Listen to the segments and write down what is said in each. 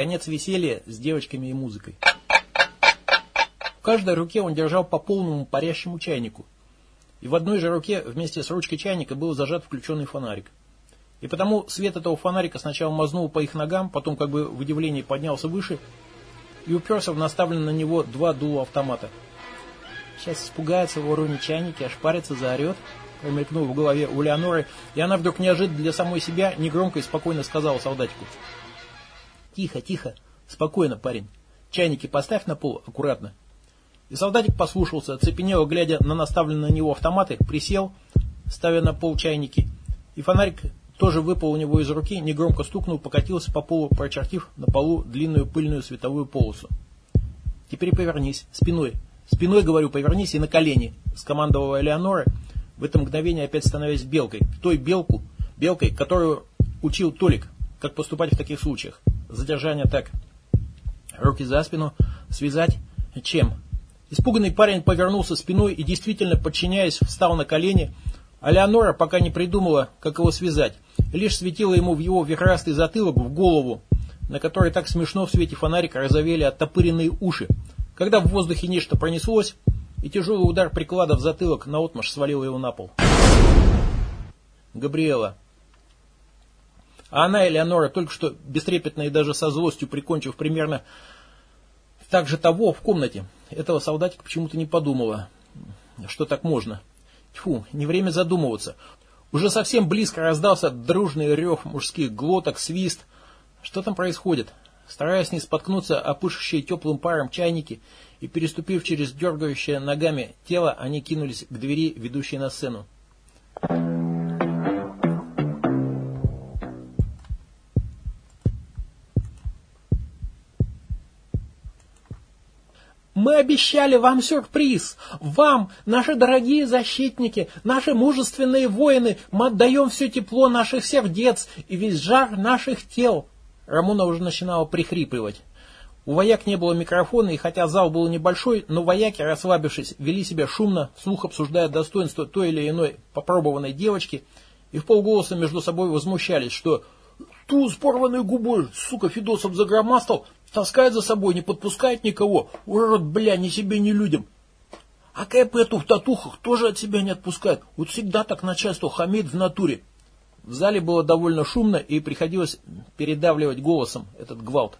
Конец веселья с девочками и музыкой. В каждой руке он держал по полному парящему чайнику. И в одной же руке вместе с ручкой чайника был зажат включенный фонарик. И потому свет этого фонарика сначала мазнул по их ногам, потом как бы в удивлении поднялся выше и уперся в наставленные на него два дула автомата. Сейчас испугается, воронит чайники, ошпарится, заорет, промелькнул в голове у Леоноры, и она вдруг неожиданно для самой себя негромко и спокойно сказала солдатику. Тихо, тихо, спокойно, парень. Чайники поставь на пол аккуратно. И солдатик послушался, оцепенело, глядя на наставленные на него автоматы, присел, ставя на пол чайники, и фонарик тоже выпал у него из руки, негромко стукнул, покатился по полу, прочертив на полу длинную пыльную световую полосу. «Теперь повернись, спиной. Спиной, говорю, повернись и на колени», — скомандовала Элеонора, в это мгновение опять становясь белкой. Той белку, белкой, которую учил Толик, как поступать в таких случаях. Задержание так. Руки за спину, связать. Чем? Испуганный парень повернулся спиной и, действительно подчиняясь, встал на колени, а Леонора пока не придумала, как его связать, лишь светила ему в его вихрастый затылок в голову, на которой так смешно в свете фонарика разовели оттопыренные уши, когда в воздухе нечто пронеслось, и тяжелый удар приклада в затылок наотмашь свалил его на пол. Габриэла. А она, Элеонора, только что бестрепетно и даже со злостью прикончив примерно так же того в комнате, этого солдатика почему-то не подумала, что так можно. Тьфу, не время задумываться. Уже совсем близко раздался дружный рев мужских глоток, свист. Что там происходит? Стараясь не споткнуться о пышущие теплым паром чайники и переступив через дергающее ногами тело, они кинулись к двери, ведущей на сцену. Мы обещали вам сюрприз. Вам, наши дорогие защитники, наши мужественные воины, мы отдаем все тепло наших сердец и весь жар наших тел. Рамона уже начинала прихрипывать. У вояк не было микрофона, и хотя зал был небольшой, но вояки, расслабившись, вели себя шумно, вслух обсуждая достоинство той или иной попробованной девочки, и в полголоса между собой возмущались, что ту с порванной губой, сука, Федосов загромастал, Таскает за собой, не подпускает никого. Урод, бля, ни себе, ни людям. А Кэп эту в татухах тоже от себя не отпускает. Вот всегда так начальство хамит в натуре. В зале было довольно шумно и приходилось передавливать голосом этот гвалт.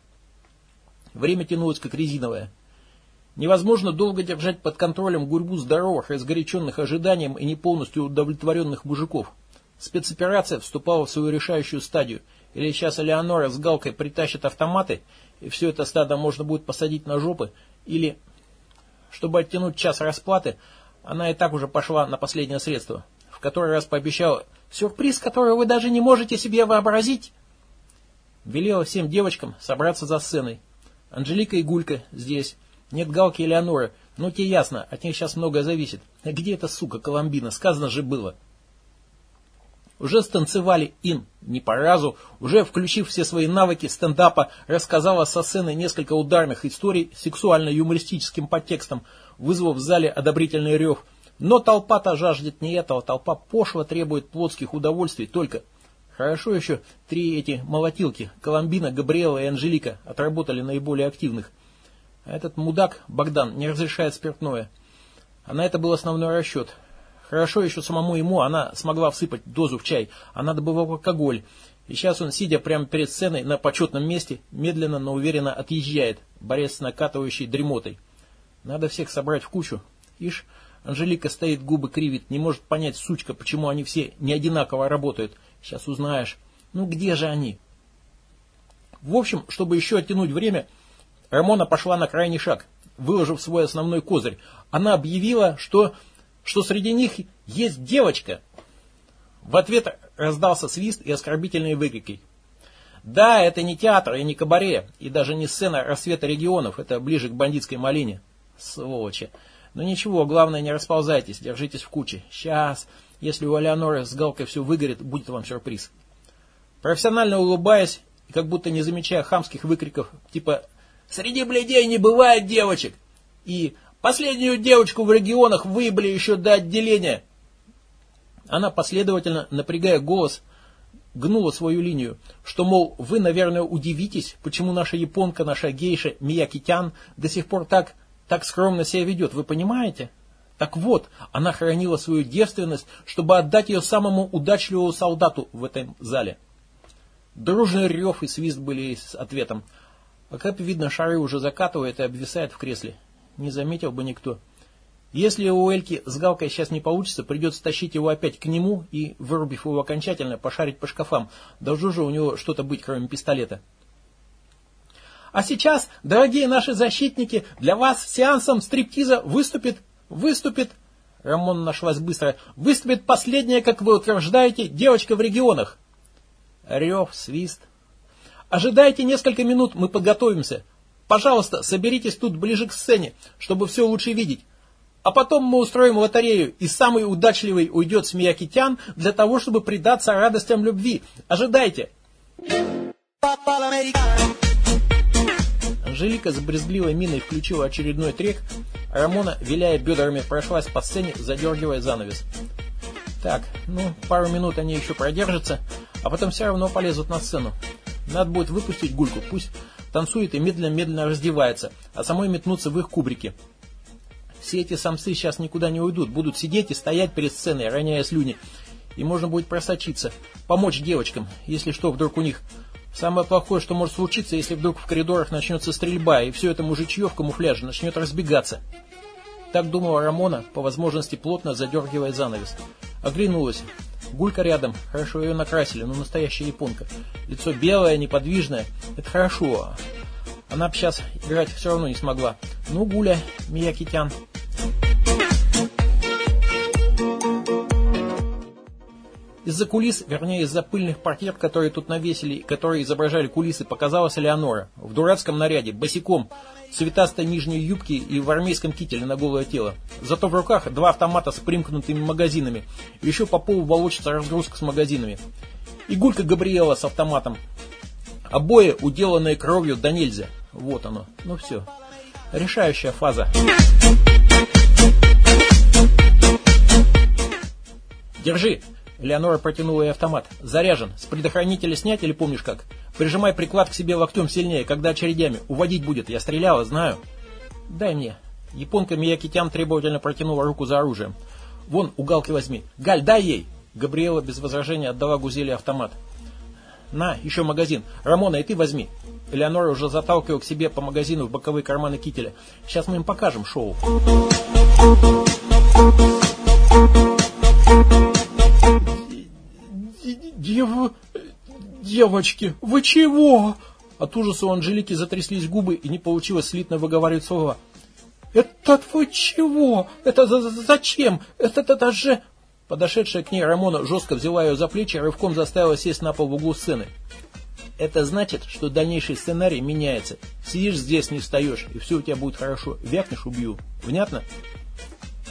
Время тянулось как резиновое. Невозможно долго держать под контролем гурьбу здоровых, разгоряченных ожиданием и не полностью удовлетворенных мужиков. Спецоперация вступала в свою решающую стадию. Или сейчас Элеонора с Галкой притащат автоматы, и все это стадо можно будет посадить на жопы, или, чтобы оттянуть час расплаты, она и так уже пошла на последнее средство, в который раз пообещала сюрприз, который вы даже не можете себе вообразить. Велела всем девочкам собраться за сценой. Анжелика и Гулька здесь. Нет Галки и Леоноры. Ну, те ясно, от них сейчас многое зависит. Где эта сука Коломбина? Сказано же было. Уже станцевали им, не по разу, уже включив все свои навыки стендапа, рассказала со сцены несколько ударных историй сексуально-юмористическим подтекстом, вызвав в зале одобрительный рев. Но толпа-то жаждет не этого, толпа пошло требует плотских удовольствий только. Хорошо еще три эти молотилки, Коломбина, Габриэла и Анжелика, отработали наиболее активных. А этот мудак, Богдан, не разрешает спиртное. А на это был основной расчет. Хорошо еще самому ему она смогла всыпать дозу в чай, а надо было алкоголь. И сейчас он, сидя прямо перед сценой на почетном месте, медленно, но уверенно отъезжает, борясь с накатывающей дремотой. Надо всех собрать в кучу. Ишь, Анжелика стоит, губы кривит, не может понять, сучка, почему они все не одинаково работают. Сейчас узнаешь. Ну где же они? В общем, чтобы еще оттянуть время, Рамона пошла на крайний шаг, выложив свой основной козырь. Она объявила, что что среди них есть девочка. В ответ раздался свист и оскорбительные выкрики. Да, это не театр и не кабаре, и даже не сцена рассвета регионов, это ближе к бандитской малине. Сволочи. Но ничего, главное не расползайтесь, держитесь в куче. Сейчас, если у Алеоноры с Галкой все выгорит, будет вам сюрприз. Профессионально улыбаясь, и как будто не замечая хамских выкриков, типа «Среди бледей не бывает девочек!» и Последнюю девочку в регионах выебли еще до отделения. Она последовательно, напрягая голос, гнула свою линию, что, мол, вы, наверное, удивитесь, почему наша японка, наша гейша Миякитян до сих пор так, так скромно себя ведет, вы понимаете? Так вот, она хранила свою девственность, чтобы отдать ее самому удачливому солдату в этом зале. Дружный рев и свист были с ответом. А как видно, шары уже закатывает и обвисает в кресле. Не заметил бы никто. Если у Эльки с Галкой сейчас не получится, придется тащить его опять к нему и, вырубив его окончательно, пошарить по шкафам. Должно же у него что-то быть, кроме пистолета. А сейчас, дорогие наши защитники, для вас сеансом стриптиза выступит Выступит, Рамон нашлась быстро, выступит последняя, как вы утверждаете, девочка в регионах. Рев, свист. Ожидайте несколько минут, мы подготовимся. Пожалуйста, соберитесь тут ближе к сцене, чтобы все лучше видеть. А потом мы устроим лотерею, и самый удачливый уйдет с Миякитян для того, чтобы предаться радостям любви. Ожидайте. Анжелика с брезгливой миной включила очередной трек, Рамона, виляя бедрами, прошлась по сцене, задергивая занавес. Так, ну, пару минут они еще продержатся, а потом все равно полезут на сцену. Надо будет выпустить гульку, пусть танцует и медленно-медленно раздевается, а самой метнуться в их кубрики. Все эти самцы сейчас никуда не уйдут, будут сидеть и стоять перед сценой, роняя слюни. И можно будет просочиться, помочь девочкам, если что, вдруг у них Самое плохое, что может случиться, если вдруг в коридорах начнется стрельба, и все это мужичье в камуфляже начнет разбегаться. Так думала Рамона, по возможности плотно задергивая занавес. Оглянулась. Гулька рядом. Хорошо ее накрасили, но настоящая японка. Лицо белое, неподвижное. Это хорошо. Она бы сейчас играть все равно не смогла. Ну, Гуля, Миякитян. Из-за кулис, вернее из-за пыльных портьет, которые тут навесили, которые изображали кулисы, показалась Элеонора. В дурацком наряде, босиком, цветастой нижней юбке и в армейском кителе на голое тело. Зато в руках два автомата с примкнутыми магазинами. Еще по полу волочится разгрузка с магазинами. И Гулька Габриэла с автоматом. Обои, уделанные кровью, да нельзя. Вот оно. Ну все. Решающая фаза. Держи. Леонора протянула ей автомат. «Заряжен. С предохранителя снять или помнишь как? Прижимай приклад к себе локтем сильнее, когда очередями. Уводить будет. Я стреляла, знаю». «Дай мне». Японка Миякитян требовательно протянула руку за оружием. «Вон, у Галки возьми. Галь, дай ей!» Габриэла без возражения отдала Гузели автомат. «На, еще магазин. Рамона, и ты возьми». Элеонора уже заталкивала к себе по магазину в боковые карманы кителя. «Сейчас мы им покажем шоу». Дев... Девочки, вы чего? От ужаса у Анжелики затряслись губы и не получилось слитно выговаривать слова. «Это вы чего? Это зачем? Это, это же...» Подошедшая к ней Рамона жестко взяла ее за плечи и рывком заставила сесть на пол в углу сцены. «Это значит, что дальнейший сценарий меняется. Сидишь здесь, не встаешь, и все у тебя будет хорошо. Вякнешь – убью. Внятно?»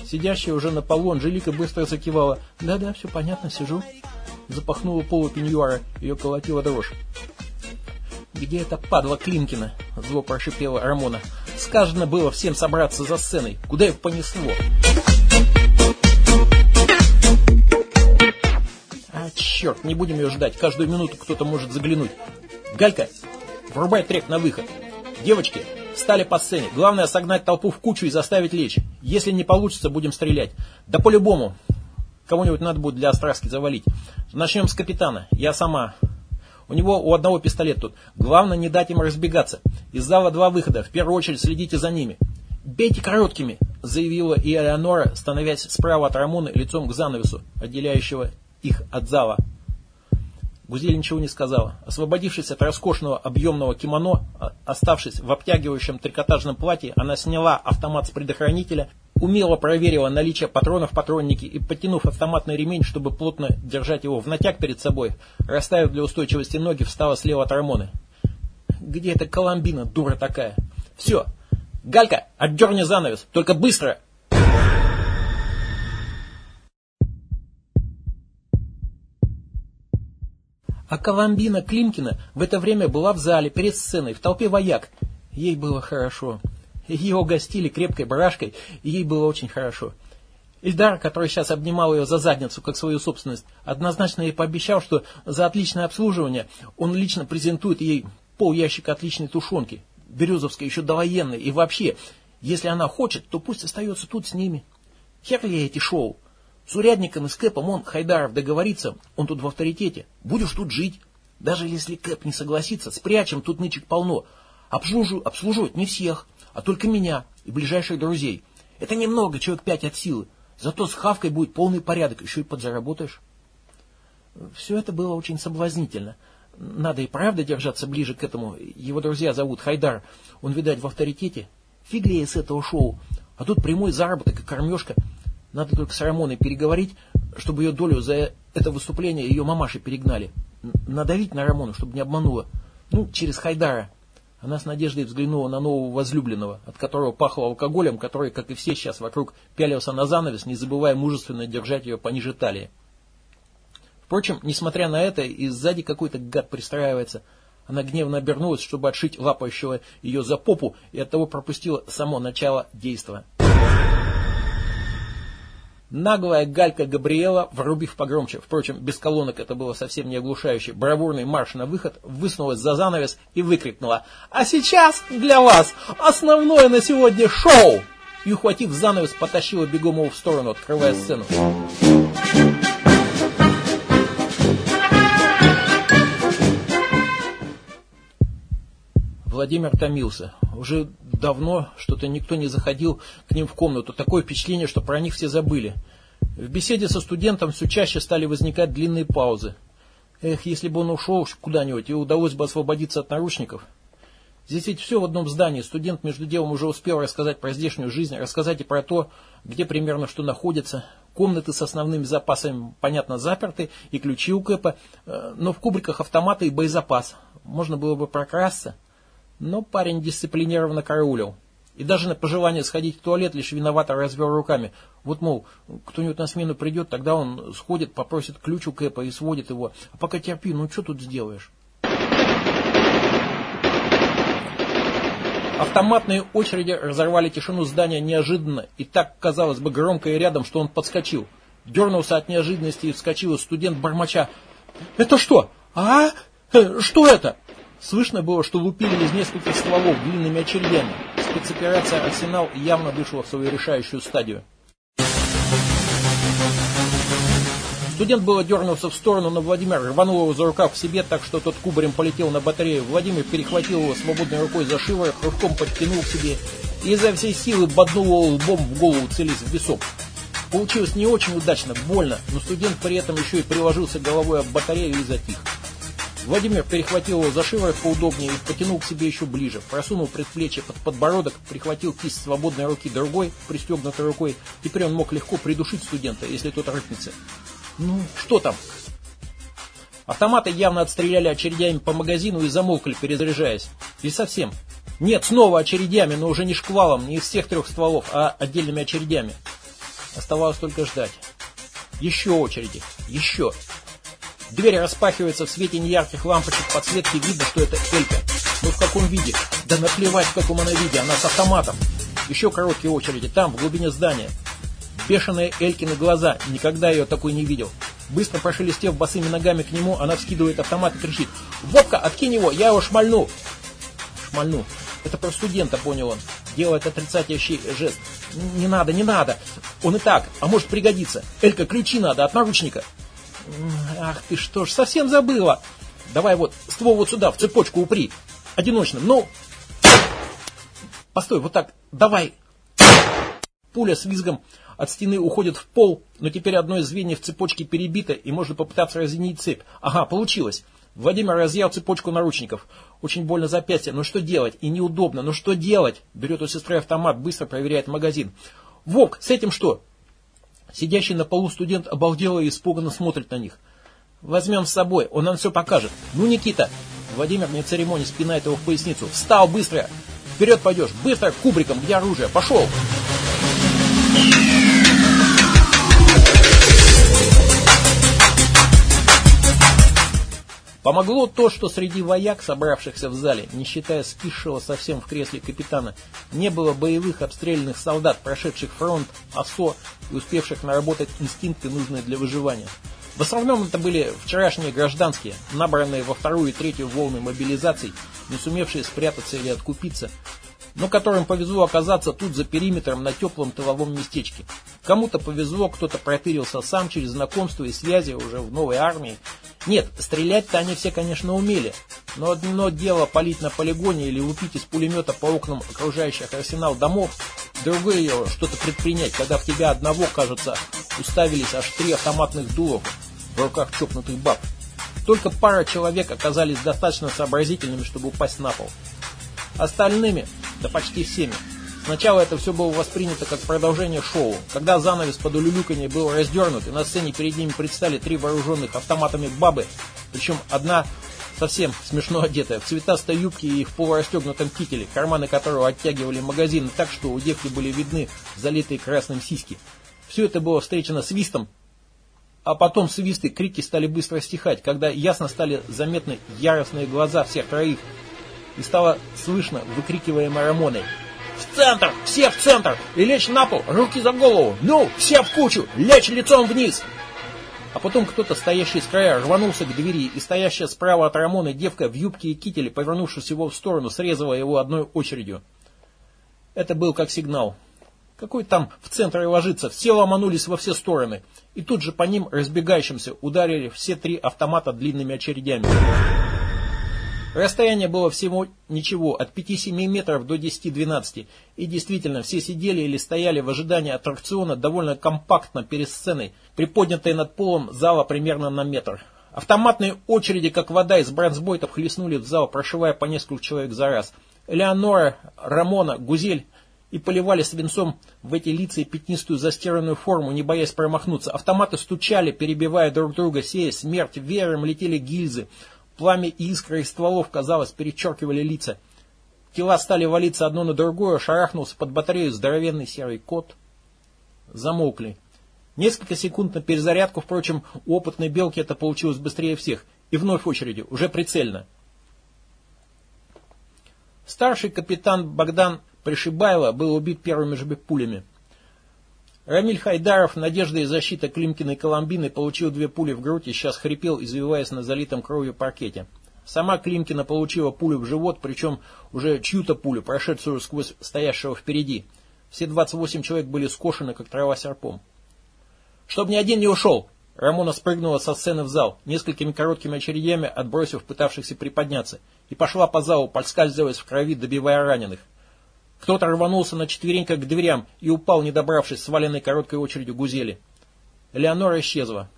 Сидящая уже на полу Анжелика быстро закивала. «Да-да, все понятно, сижу» запахнула полу пеньюара, ее колотила дрожь. «Где эта падла Клинкина?» – зло прошипела Рамона. «Сказано было всем собраться за сценой. Куда их понесло?» «А, черт, не будем ее ждать. Каждую минуту кто-то может заглянуть. Галька, врубай трек на выход. Девочки, встали по сцене. Главное согнать толпу в кучу и заставить лечь. Если не получится, будем стрелять. Да по-любому. Кого-нибудь надо будет для остраски завалить. Начнем с капитана. Я сама. У него у одного пистолет тут. Главное не дать им разбегаться. Из зала два выхода. В первую очередь следите за ними. «Бейте короткими», — заявила и Элеонора, становясь справа от Рамоны лицом к занавесу, отделяющего их от зала. Гузель ничего не сказала. Освободившись от роскошного объемного кимоно, оставшись в обтягивающем трикотажном платье, она сняла автомат с предохранителя умело проверила наличие патронов в патроннике и, потянув автоматный ремень, чтобы плотно держать его в натяг перед собой, расставив для устойчивости ноги, встала слева от Рамоны. «Где эта Коломбина, дура такая?» «Все! Галька, отдерни занавес, только быстро!» А Коломбина Климкина в это время была в зале, перед сценой, в толпе вояк. Ей было хорошо. Ее угостили крепкой барашкой, и ей было очень хорошо. Ильдар, который сейчас обнимал ее за задницу, как свою собственность, однозначно ей пообещал, что за отличное обслуживание он лично презентует ей пол ящика отличной тушенки, березовской, еще довоенной, и вообще, если она хочет, то пусть остается тут с ними. Хер ли эти шоу? С урядником и с Кэпом он, Хайдаров, договорится, он тут в авторитете. Будешь тут жить. Даже если Кэп не согласится, спрячем, тут нычек полно. Обслужу, обслуживать не всех, а только меня и ближайших друзей. Это немного, человек пять от силы. Зато с Хавкой будет полный порядок, еще и подзаработаешь. Все это было очень соблазнительно. Надо и правда держаться ближе к этому. Его друзья зовут Хайдар. Он, видать, в авторитете. Фиглее с этого шоу. А тут прямой заработок и кормежка. Надо только с Рамоной переговорить, чтобы ее долю за это выступление ее мамаши перегнали. Надавить на Рамону, чтобы не обманула. Ну, через Хайдара. Она с надеждой взглянула на нового возлюбленного, от которого пахло алкоголем, который, как и все сейчас вокруг, пялился на занавес, не забывая мужественно держать ее пониже талии. Впрочем, несмотря на это, и сзади какой-то гад пристраивается. Она гневно обернулась, чтобы отшить лапающего ее за попу, и оттого пропустила само начало действия. Наглая галька Габриэла, врубив погромче, впрочем, без колонок это было совсем не оглушающе, бравурный марш на выход, высунулась за занавес и выкрикнула «А сейчас для вас основное на сегодня шоу!» И, ухватив занавес, потащила бегом его в сторону, открывая сцену. Владимир томился. Уже давно что-то никто не заходил к ним в комнату. Такое впечатление, что про них все забыли. В беседе со студентом все чаще стали возникать длинные паузы. Эх, если бы он ушел куда-нибудь и удалось бы освободиться от наручников. Здесь ведь все в одном здании. Студент между делом уже успел рассказать про здешнюю жизнь, рассказать и про то, где примерно что находится. Комнаты с основными запасами, понятно, заперты, и ключи у Кэпа, э, но в кубриках автоматы и боезапас. Можно было бы прокрасться. Но парень дисциплинированно караулил. И даже на пожелание сходить в туалет лишь виновато развел руками. Вот, мол, кто-нибудь на смену придет, тогда он сходит, попросит ключ у Кэпа и сводит его. А пока терпи, ну что тут сделаешь? Автоматные очереди разорвали тишину здания неожиданно и так, казалось бы, громко и рядом, что он подскочил. Дернулся от неожиданности и вскочил студент бормоча. «Это что? А? Э, что это?» Слышно было, что лупили из нескольких стволов длинными очередями. Спецоперация «Арсенал» явно вышла в свою решающую стадию. Студент было дернулся в сторону, но Владимир рванул его за рукав к себе, так что тот кубарем полетел на батарею. Владимир перехватил его свободной рукой за шиворот, рывком подтянул к себе и изо всей силы боднул его лбом в голову, целясь в висок. Получилось не очень удачно, больно, но студент при этом еще и приложился головой об батарею и затих. Владимир перехватил его за шиворот поудобнее и потянул к себе еще ближе. Просунул предплечье под подбородок, прихватил кисть свободной руки другой, пристегнутой рукой. Теперь он мог легко придушить студента, если тот рыпнется. Ну, что там? Автоматы явно отстреляли очередями по магазину и замолкли, перезаряжаясь. И совсем. Нет, снова очередями, но уже не шквалом, не из всех трех стволов, а отдельными очередями. Оставалось только ждать. Еще очереди. Еще. Дверь распахивается в свете неярких лампочек подсветки, видно, что это Элька. Но в каком виде? Да наплевать, в каком она виде, она с автоматом. Еще короткие очереди, там, в глубине здания. Бешеные Элькины глаза, никогда ее такой не видел. Быстро прошелестев босыми ногами к нему, она вскидывает автомат и кричит. «Вовка, откинь его, я его шмальну!» «Шмальну. Это про студента», понял он. Делает отрицательный жест. «Не надо, не надо. Он и так, а может пригодится. Элька, ключи надо от наручника». Ах ты что ж, совсем забыла. Давай вот ствол вот сюда, в цепочку упри. Одиночным, ну. Постой, вот так, давай. Пуля с визгом от стены уходит в пол, но теперь одно из звеньев цепочки перебито, и можно попытаться разъединить цепь. Ага, получилось. Владимир разъял цепочку наручников. Очень больно запястье, но что делать? И неудобно, но что делать? Берет у сестры автомат, быстро проверяет магазин. Вок, с этим что? Сидящий на полу студент обалдело и испуганно смотрит на них. «Возьмем с собой, он нам все покажет. Ну, Никита!» Владимир, не церемония, спинает его в поясницу. «Встал, быстро! Вперед пойдешь! Быстро, кубриком! Где оружие? Пошел!» Помогло то, что среди вояк, собравшихся в зале, не считая скисшего совсем в кресле капитана, не было боевых обстрелянных солдат, прошедших фронт, ОСО и успевших наработать инстинкты, нужные для выживания. В основном это были вчерашние гражданские, набранные во вторую и третью волны мобилизаций, не сумевшие спрятаться или откупиться, но которым повезло оказаться тут за периметром на теплом тыловом местечке. Кому-то повезло, кто-то протырился сам через знакомство и связи уже в новой армии. Нет, стрелять-то они все, конечно, умели, но одно дело палить на полигоне или лупить из пулемета по окнам окружающих арсенал домов, другое что-то предпринять, когда в тебя одного, кажется, уставились аж три автоматных дулов в руках чокнутых баб. Только пара человек оказались достаточно сообразительными, чтобы упасть на пол. Остальными, да почти всеми, Сначала это все было воспринято как продолжение шоу. Когда занавес под улюлюканье был раздернут, и на сцене перед ними предстали три вооруженных автоматами бабы, причем одна совсем смешно одетая, в цветастой юбке и в полурастегнутом кителе, карманы которого оттягивали магазины так, что у девки были видны залитые красным сиськи. Все это было встречено свистом, а потом свисты, крики стали быстро стихать, когда ясно стали заметны яростные глаза всех троих, и стало слышно выкрикиваемое Рамоной. «В центр! Все в центр! И лечь на пол! Руки за голову! Ну, все в кучу! Лечь лицом вниз!» А потом кто-то, стоящий с края, рванулся к двери, и стоящая справа от Рамона девка в юбке и кителе, повернувшись его в сторону, срезала его одной очередью. Это был как сигнал. Какой там в центре ложится, все ломанулись во все стороны. И тут же по ним, разбегающимся, ударили все три автомата длинными очередями. Расстояние было всего ничего, от 5-7 метров до 10-12. И действительно, все сидели или стояли в ожидании аттракциона довольно компактно перед сценой, приподнятой над полом зала примерно на метр. Автоматные очереди, как вода из бронзбойтов, хлестнули в зал, прошивая по несколько человек за раз. Элеонора, Рамона, Гузель и поливали свинцом в эти лица и пятнистую застиранную форму, не боясь промахнуться. Автоматы стучали, перебивая друг друга, сея смерть, веером летели гильзы. Пламя и искры из стволов, казалось, перечеркивали лица. Тела стали валиться одно на другое, шарахнулся под батарею здоровенный серый кот. Замолкли. Несколько секунд на перезарядку, впрочем, у опытной белки это получилось быстрее всех. И вновь очереди, уже прицельно. Старший капитан Богдан Пришибайло был убит первыми же пулями. Рамиль Хайдаров, надежда и защита Климкиной Коломбины, получил две пули в грудь и сейчас хрипел, извиваясь на залитом кровью паркете. Сама Климкина получила пулю в живот, причем уже чью-то пулю, прошедшую сквозь стоящего впереди. Все 28 человек были скошены, как трава серпом. «Чтоб ни один не ушел!» Рамона спрыгнула со сцены в зал, несколькими короткими очередями отбросив пытавшихся приподняться, и пошла по залу, подскальзываясь в крови, добивая раненых. Кто-то рванулся на четвереньках к дверям и упал, не добравшись, сваленной короткой очередью гузели. Элеонора исчезла.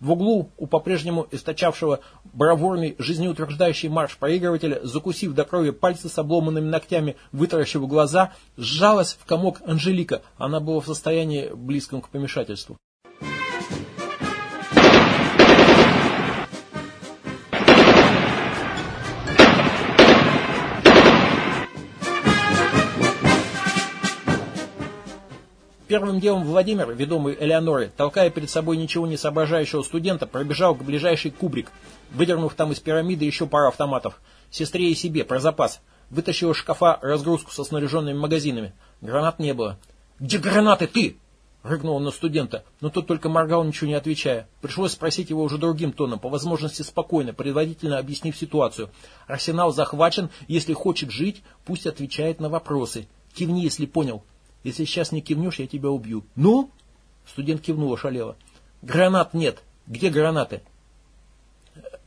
В углу у по-прежнему источавшего бравурный жизнеутверждающий марш проигрывателя, закусив до крови пальцы с обломанными ногтями, вытаращив глаза, сжалась в комок Анжелика. Она была в состоянии близком к помешательству. Первым делом Владимир, ведомый Элеонорой, толкая перед собой ничего не соображающего студента, пробежал к ближайшей кубрик, выдернув там из пирамиды еще пару автоматов. Сестре и себе, про запас. Вытащил из шкафа разгрузку со снаряженными магазинами. Гранат не было. «Где гранаты, ты?» Рыгнул он на студента, но тот только моргал, ничего не отвечая. Пришлось спросить его уже другим тоном, по возможности спокойно, предварительно объяснив ситуацию. Арсенал захвачен, если хочет жить, пусть отвечает на вопросы. Кивни, если понял. Если сейчас не кивнешь, я тебя убью. Ну? Студент кивнул, ошалело. Гранат нет. Где гранаты?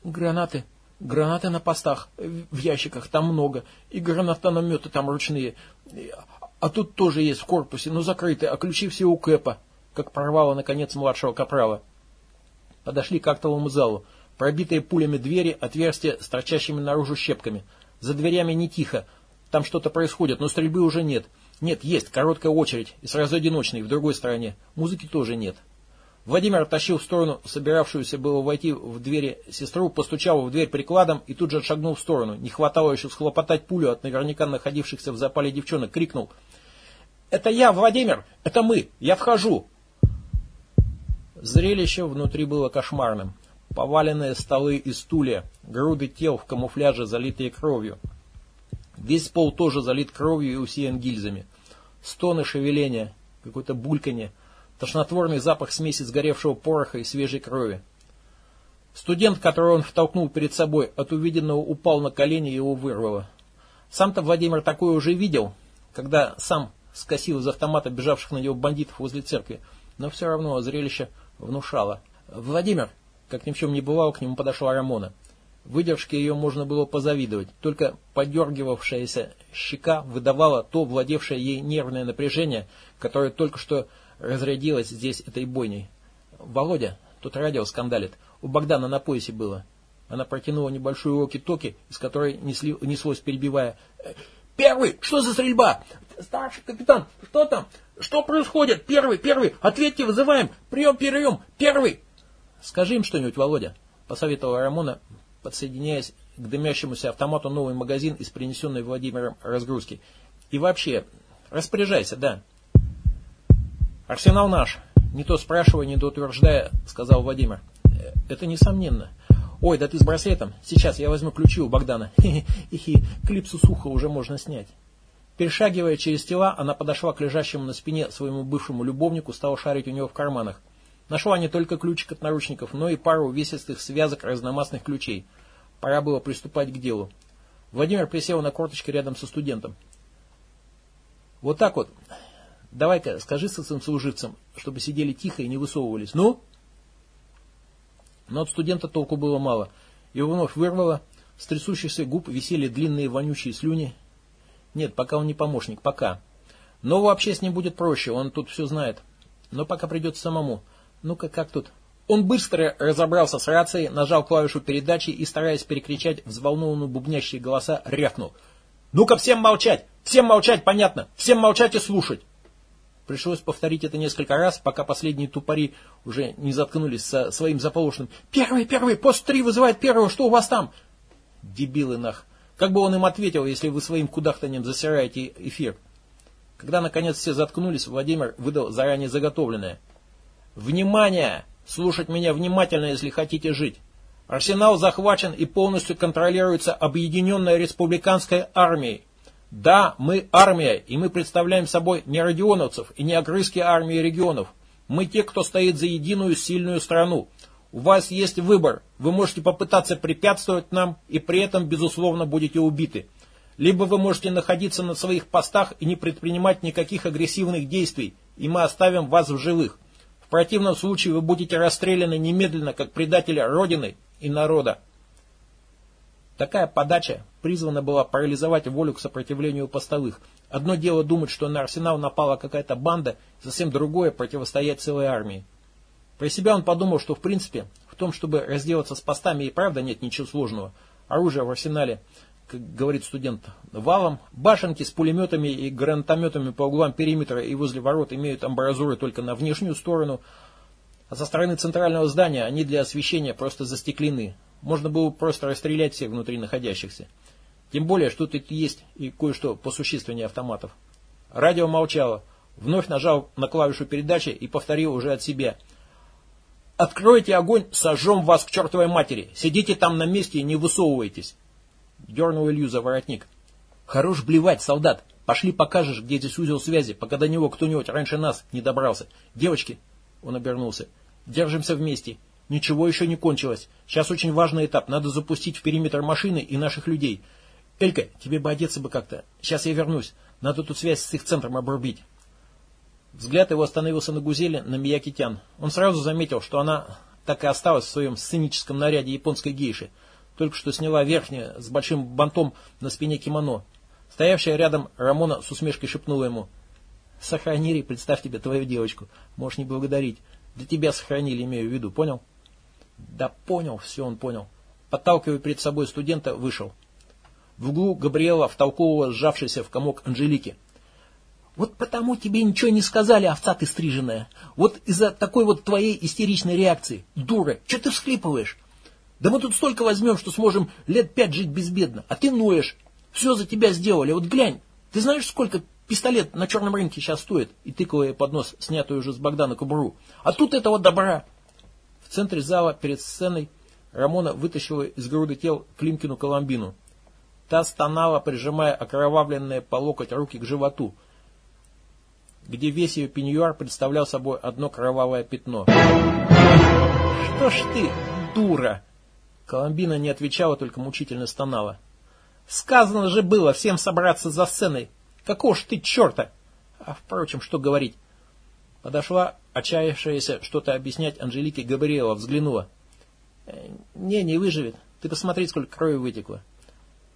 Гранаты. Гранаты на постах, в ящиках, там много. И гранатонометы там ручные. А тут тоже есть в корпусе, но закрыты, а ключи все у Кэпа. Как прорвало, наконец, младшего капрала. Подошли к актовому залу. Пробитые пулями двери, отверстия с торчащими наружу щепками. За дверями не тихо. Там что-то происходит, но стрельбы уже нет. Нет, есть, короткая очередь, и сразу одиночный, в другой стороне. Музыки тоже нет. Владимир оттащил в сторону собиравшуюся было войти в двери сестру, постучал в дверь прикладом и тут же отшагнул в сторону. Не хватало еще схлопотать пулю от наверняка находившихся в запале девчонок. Крикнул. «Это я, Владимир! Это мы! Я вхожу!» Зрелище внутри было кошмарным. Поваленные столы и стулья, груды тел в камуфляже, залитые кровью. Весь пол тоже залит кровью и усеян гильзами. Стоны шевеления, какое-то бульканье, тошнотворный запах смеси сгоревшего пороха и свежей крови. Студент, которого он втолкнул перед собой, от увиденного упал на колени и его вырвало. Сам-то Владимир такое уже видел, когда сам скосил из автомата бежавших на него бандитов возле церкви, но все равно зрелище внушало. «Владимир!» Как ни в чем не бывало, к нему подошла Рамона. Выдержке ее можно было позавидовать, только подергивавшаяся щека выдавала то владевшее ей нервное напряжение, которое только что разрядилось здесь этой бойней. «Володя, тут радио скандалит, у Богдана на поясе было». Она протянула небольшую оки-токи, из которой несли, неслось, перебивая. «Первый! Что за стрельба? Старший капитан, что там? Что происходит? Первый, первый! Ответьте, вызываем! Прием, прием! Первый!» «Скажи им что-нибудь, Володя», — посоветовала Рамона, подсоединяясь к дымящемуся автомату новый магазин из принесенной Владимиром разгрузки. «И вообще, распоряжайся, да». «Арсенал наш», не то спрашивая, не то утверждая, сказал Владимир. «Э, «Это несомненно». «Ой, да ты с браслетом. Сейчас я возьму ключи у Богдана. Хи-хи, клипсу сухо уже можно снять». Перешагивая через тела, она подошла к лежащему на спине своему бывшему любовнику, стала шарить у него в карманах. Нашла не только ключик от наручников, но и пару увесистых связок разномастных ключей. Пора было приступать к делу. Владимир присел на корточки рядом со студентом. «Вот так вот. Давай-ка скажи своим служивцам, чтобы сидели тихо и не высовывались. Ну?» Но от студента толку было мало. Его вновь вырвало, с трясущихся губ висели длинные вонючие слюни. Нет, пока он не помощник, пока. Но вообще с ним будет проще, он тут все знает. Но пока придется самому. Ну-ка, как тут? Он быстро разобрался с рацией, нажал клавишу передачи и, стараясь перекричать взволнованную бубнящие голоса, рявкнул. «Ну-ка всем молчать! Всем молчать, понятно! Всем молчать и слушать!» Пришлось повторить это несколько раз, пока последние тупари уже не заткнулись со своим заполошенным «Первый, первый, пост три вызывает первого, что у вас там?» Дебилы нах! Как бы он им ответил, если вы своим кудахтанием засираете эфир? Когда наконец все заткнулись, Владимир выдал заранее заготовленное. «Внимание! Слушать меня внимательно, если хотите жить!» Арсенал захвачен и полностью контролируется Объединенной Республиканской Армией. Да, мы армия, и мы представляем собой не родионовцев и не огрызки армии регионов. Мы те, кто стоит за единую сильную страну. У вас есть выбор. Вы можете попытаться препятствовать нам, и при этом, безусловно, будете убиты. Либо вы можете находиться на своих постах и не предпринимать никаких агрессивных действий, и мы оставим вас в живых. В противном случае вы будете расстреляны немедленно, как предатели Родины и народа. Такая подача призвана была парализовать волю к сопротивлению постовых. Одно дело думать, что на арсенал напала какая-то банда, совсем другое противостоять целой армии. Про себя он подумал, что в принципе в том, чтобы разделаться с постами и правда нет ничего сложного. Оружие в арсенале, как говорит студент, валом. Башенки с пулеметами и гранатометами по углам периметра и возле ворот имеют амбразуры только на внешнюю сторону. А со стороны центрального здания они для освещения просто застеклены. Можно было просто расстрелять всех внутри находящихся. Тем более, что тут есть и кое-что посущественнее автоматов. Радио молчало. Вновь нажал на клавишу передачи и повторил уже от себя. «Откройте огонь, сожжем вас к чертовой матери. Сидите там на месте и не высовывайтесь». Дернул Илью за воротник. «Хорош блевать, солдат. Пошли покажешь, где здесь узел связи, пока до него кто-нибудь раньше нас не добрался. Девочки!» Он обернулся. «Держимся вместе. Ничего еще не кончилось. Сейчас очень важный этап. Надо запустить в периметр машины и наших людей. Элька, тебе бы одеться бы как-то. Сейчас я вернусь. Надо тут связь с их центром обрубить. Взгляд его остановился на Гузеле, на Миякитян. Он сразу заметил, что она так и осталась в своем сценическом наряде японской гейши. Только что сняла верхнее с большим бантом на спине кимоно. Стоявшая рядом Рамона с усмешкой шепнула ему. «Сохранили, представь тебе твою девочку. Можешь не благодарить. Для тебя сохранили, имею в виду, понял?» Да понял, все он понял. Подталкивая перед собой студента, вышел. В углу Габриэла втолковывала сжавшийся в комок Анжелики. Вот потому тебе ничего не сказали, овца ты стриженная. Вот из-за такой вот твоей истеричной реакции. Дура, что ты всхлипываешь? Да мы тут столько возьмем, что сможем лет пять жить безбедно. А ты ноешь. Все за тебя сделали. Вот глянь, ты знаешь, сколько пистолет на черном рынке сейчас стоит? И тыкала под нос, снятую уже с Богдана кобуру. А тут этого добра. В центре зала перед сценой Рамона вытащила из груды тел Климкину Коломбину. Та стонала, прижимая окровавленные по локоть руки к животу, где весь ее пеньюар представлял собой одно кровавое пятно. «Что ж ты, дура!» Коломбина не отвечала, только мучительно стонала. «Сказано же было всем собраться за сценой! Какого ж ты черта!» А впрочем, что говорить. Подошла отчаявшаяся что-то объяснять Анжелике Габриэла, взглянула. «Э, «Не, не выживет. Ты посмотри, сколько крови вытекло».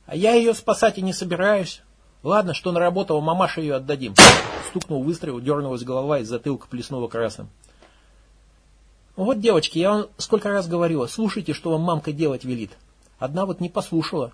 «А я ее спасать и не собираюсь. Ладно, что наработала, мамаша ее отдадим». Стукнул выстрел, дернулась голова из затылка плеснула красным. «Вот, девочки, я вам сколько раз говорила, слушайте, что вам мамка делать велит. Одна вот не послушала».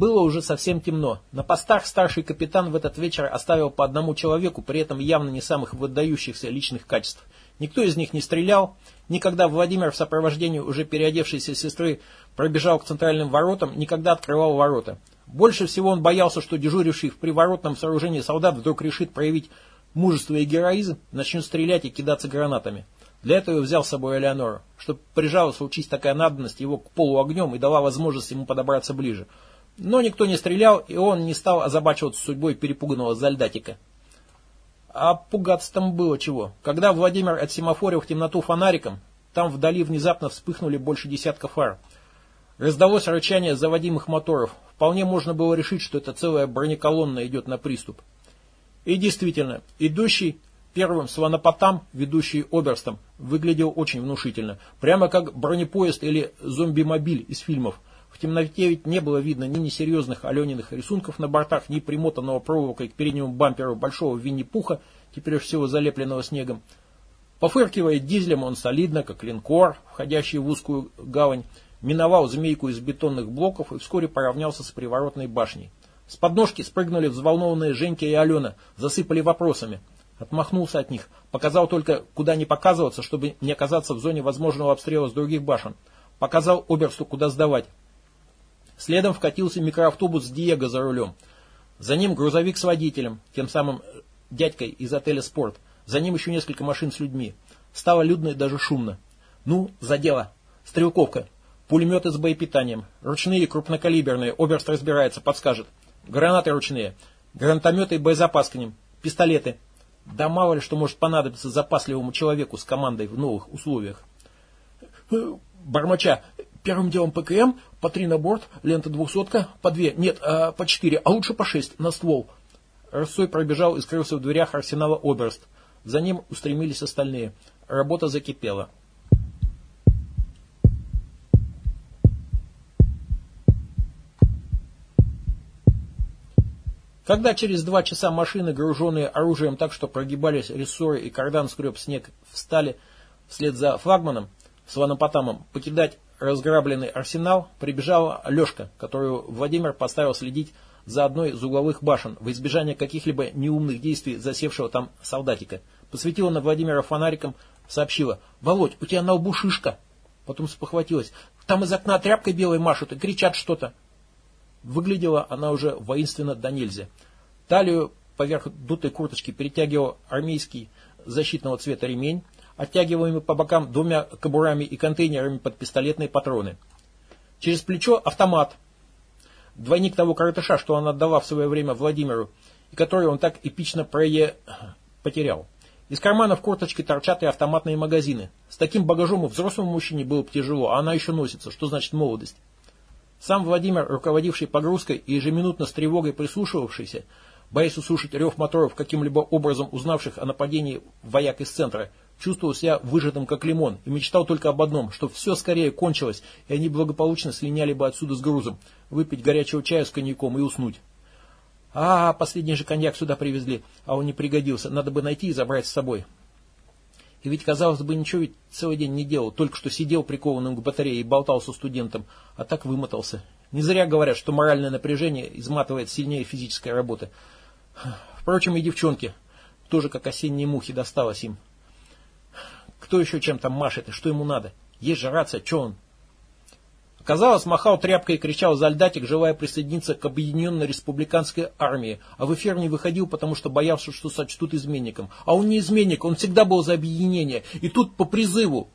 Было уже совсем темно. На постах старший капитан в этот вечер оставил по одному человеку, при этом явно не самых выдающихся личных качеств. Никто из них не стрелял. Никогда Владимир в сопровождении уже переодевшейся сестры пробежал к центральным воротам, никогда открывал ворота. Больше всего он боялся, что дежуривший в приворотном сооружении солдат вдруг решит проявить мужество и героизм, начнет стрелять и кидаться гранатами. Для этого взял с собой Элеонору, чтобы прижала, случись такая надобность, его к полу огнем и дала возможность ему подобраться ближе. Но никто не стрелял, и он не стал озабачиваться судьбой перепуганного зальдатика. А пугаться там было чего. Когда Владимир отсемафорил в темноту фонариком, там вдали внезапно вспыхнули больше десятка фар. Раздалось рычание заводимых моторов. Вполне можно было решить, что это целая бронеколонна идет на приступ. И действительно, идущий первым слонопотам, ведущий оберстом, выглядел очень внушительно. Прямо как бронепоезд или зомби-мобиль из фильмов – в темноте ведь не было видно ни несерьезных Алениных рисунков на бортах, ни примотанного проволокой к переднему бамперу большого Винни-Пуха, теперь всего залепленного снегом. Пофыркивая дизелем, он солидно, как линкор, входящий в узкую гавань, миновал змейку из бетонных блоков и вскоре поравнялся с приворотной башней. С подножки спрыгнули взволнованные Женька и Алена, засыпали вопросами. Отмахнулся от них, показал только, куда не показываться, чтобы не оказаться в зоне возможного обстрела с других башен. Показал Оберсту, куда сдавать. Следом вкатился микроавтобус с Диего за рулем. За ним грузовик с водителем, тем самым дядькой из отеля «Спорт». За ним еще несколько машин с людьми. Стало людно и даже шумно. Ну, за дело. Стрелковка. Пулеметы с боепитанием. Ручные и крупнокалиберные. Оберст разбирается, подскажет. Гранаты ручные. Гранатометы и боезапас к ним. Пистолеты. Да мало ли что может понадобиться запасливому человеку с командой в новых условиях. Бормоча, Первым делом ПКМ, по три на борт, лента двухсотка, по две, нет, а, по четыре, а лучше по шесть, на ствол. Росой пробежал и скрылся в дверях арсенала Оберст. За ним устремились остальные. Работа закипела. Когда через два часа машины, груженные оружием так, что прогибались рессоры и кардан скреб снег, встали вслед за флагманом с ванопотамом покидать разграбленный арсенал прибежала Лешка, которую Владимир поставил следить за одной из угловых башен в избежание каких-либо неумных действий засевшего там солдатика. Посветила на Владимира фонариком, сообщила, «Володь, у тебя на лбу шишка». Потом спохватилась, «Там из окна тряпкой белой машут и кричат что-то». Выглядела она уже воинственно до нельзя. Талию поверх дутой курточки перетягивал армейский защитного цвета ремень, оттягиваемый по бокам двумя кобурами и контейнерами под пистолетные патроны. Через плечо автомат. Двойник того коротыша, что она отдала в свое время Владимиру, и который он так эпично прое... потерял. Из карманов курточки торчат и автоматные магазины. С таким багажом и взрослому мужчине было бы тяжело, а она еще носится, что значит молодость. Сам Владимир, руководивший погрузкой и ежеминутно с тревогой прислушивавшийся, боясь услышать рев моторов, каким-либо образом узнавших о нападении вояк из центра, чувствовал себя выжатым как лимон и мечтал только об одном, что все скорее кончилось, и они благополучно слиняли бы отсюда с грузом, выпить горячего чая с коньяком и уснуть. А, последний же коньяк сюда привезли, а он не пригодился, надо бы найти и забрать с собой. И ведь, казалось бы, ничего ведь целый день не делал, только что сидел прикованным к батарее и болтал со студентом, а так вымотался. Не зря говорят, что моральное напряжение изматывает сильнее физической работы. Впрочем, и девчонки, тоже как осенние мухи досталось им. Кто еще чем там машет и что ему надо? Есть же рация, что он? Казалось, махал тряпкой и кричал «Зальдатик, желая присоединиться к объединенной республиканской армии», а в эфир не выходил, потому что боялся, что сочтут изменником. А он не изменник, он всегда был за объединение. И тут по призыву